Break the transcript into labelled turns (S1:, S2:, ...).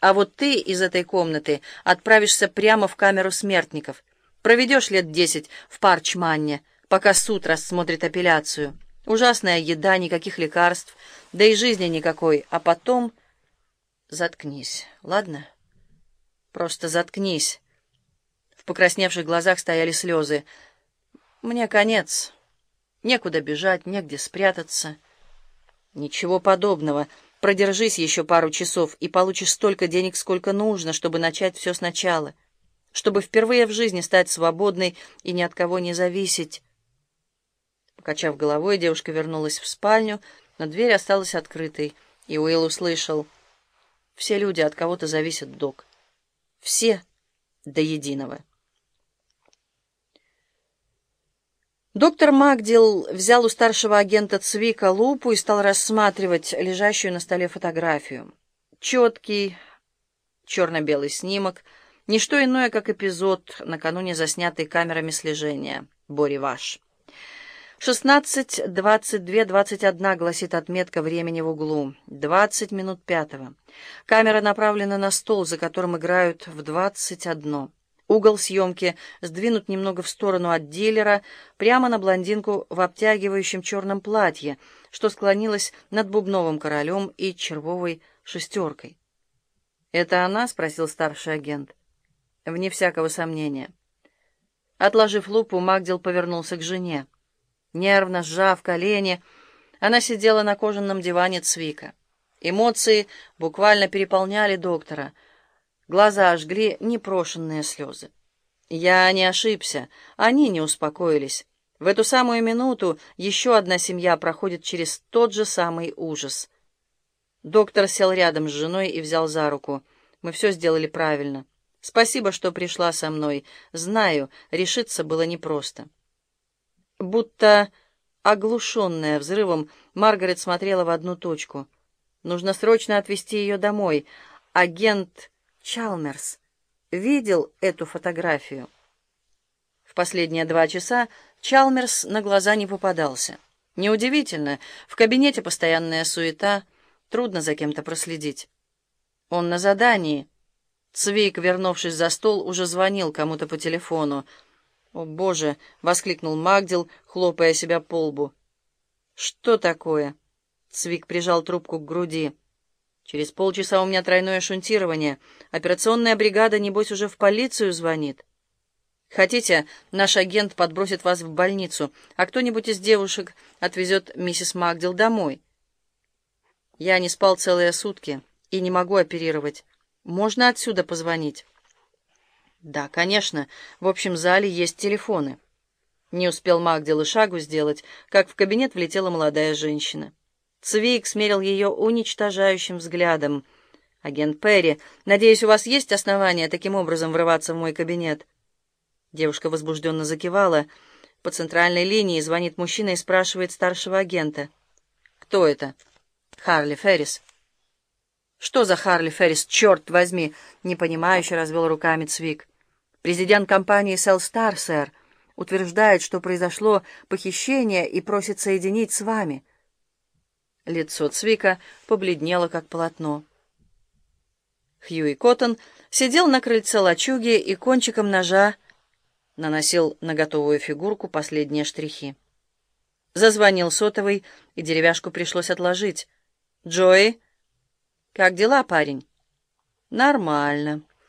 S1: А вот ты из этой комнаты отправишься прямо в камеру смертников. Проведешь лет десять в Парчманне, пока суд рассмотрит апелляцию. Ужасная еда, никаких лекарств, да и жизни никакой. А потом... Заткнись, ладно? Просто заткнись. В покрасневших глазах стояли слезы. Мне конец. Некуда бежать, негде спрятаться. Ничего подобного. Продержись еще пару часов и получишь столько денег, сколько нужно, чтобы начать все сначала. Чтобы впервые в жизни стать свободной и ни от кого не зависеть. Покачав головой, девушка вернулась в спальню, но дверь осталась открытой, и Уилл услышал. Все люди от кого-то зависят, док. Все до единого. Доктор Магдил взял у старшего агента Цвика лупу и стал рассматривать лежащую на столе фотографию. Четкий черно-белый снимок, не что иное, как эпизод, накануне заснятый камерами слежения. Бори ваш. «Шестнадцать, двадцать две, двадцать одна», — гласит отметка времени в углу. «Двадцать минут пятого». Камера направлена на стол, за которым играют в двадцать одно. Угол съемки сдвинут немного в сторону от дилера, прямо на блондинку в обтягивающем черном платье, что склонилась над бубновым королем и червовой шестеркой. «Это она?» — спросил старший агент. «Вне всякого сомнения». Отложив лупу, Магдил повернулся к жене. Нервно сжав колени, она сидела на кожаном диване Цвика. Эмоции буквально переполняли доктора — Глаза ожгли непрошенные слезы. Я не ошибся, они не успокоились. В эту самую минуту еще одна семья проходит через тот же самый ужас. Доктор сел рядом с женой и взял за руку. Мы все сделали правильно. Спасибо, что пришла со мной. Знаю, решиться было непросто. Будто оглушенная взрывом, Маргарет смотрела в одну точку. Нужно срочно отвезти ее домой. Агент... Чалмерс видел эту фотографию. В последние два часа Чалмерс на глаза не попадался. Неудивительно, в кабинете постоянная суета, трудно за кем-то проследить. Он на задании. Цвейк, вернувшись за стол, уже звонил кому-то по телефону. «О, Боже!» — воскликнул Магдил, хлопая себя по лбу. «Что такое?» Цвик прижал трубку к груди. Через полчаса у меня тройное шунтирование. Операционная бригада, небось, уже в полицию звонит. Хотите, наш агент подбросит вас в больницу, а кто-нибудь из девушек отвезет миссис Магдил домой. Я не спал целые сутки и не могу оперировать. Можно отсюда позвонить? Да, конечно. В общем зале есть телефоны. Не успел Магдил и шагу сделать, как в кабинет влетела молодая женщина. Цвик смерил ее уничтожающим взглядом. «Агент Перри, надеюсь, у вас есть основания таким образом врываться в мой кабинет?» Девушка возбужденно закивала. По центральной линии звонит мужчина и спрашивает старшего агента. «Кто это?» «Харли Феррис». «Что за Харли Феррис, черт возьми?» — непонимающе развел руками Цвик. «Президент компании «Селстар», сэр, утверждает, что произошло похищение и просит соединить с вами». Лицо Цвика побледнело, как полотно. Хьюи Коттон сидел на крыльце лачуги и кончиком ножа наносил на готовую фигурку последние штрихи. Зазвонил сотовый, и деревяшку пришлось отложить. «Джои, как дела, парень?» «Нормально».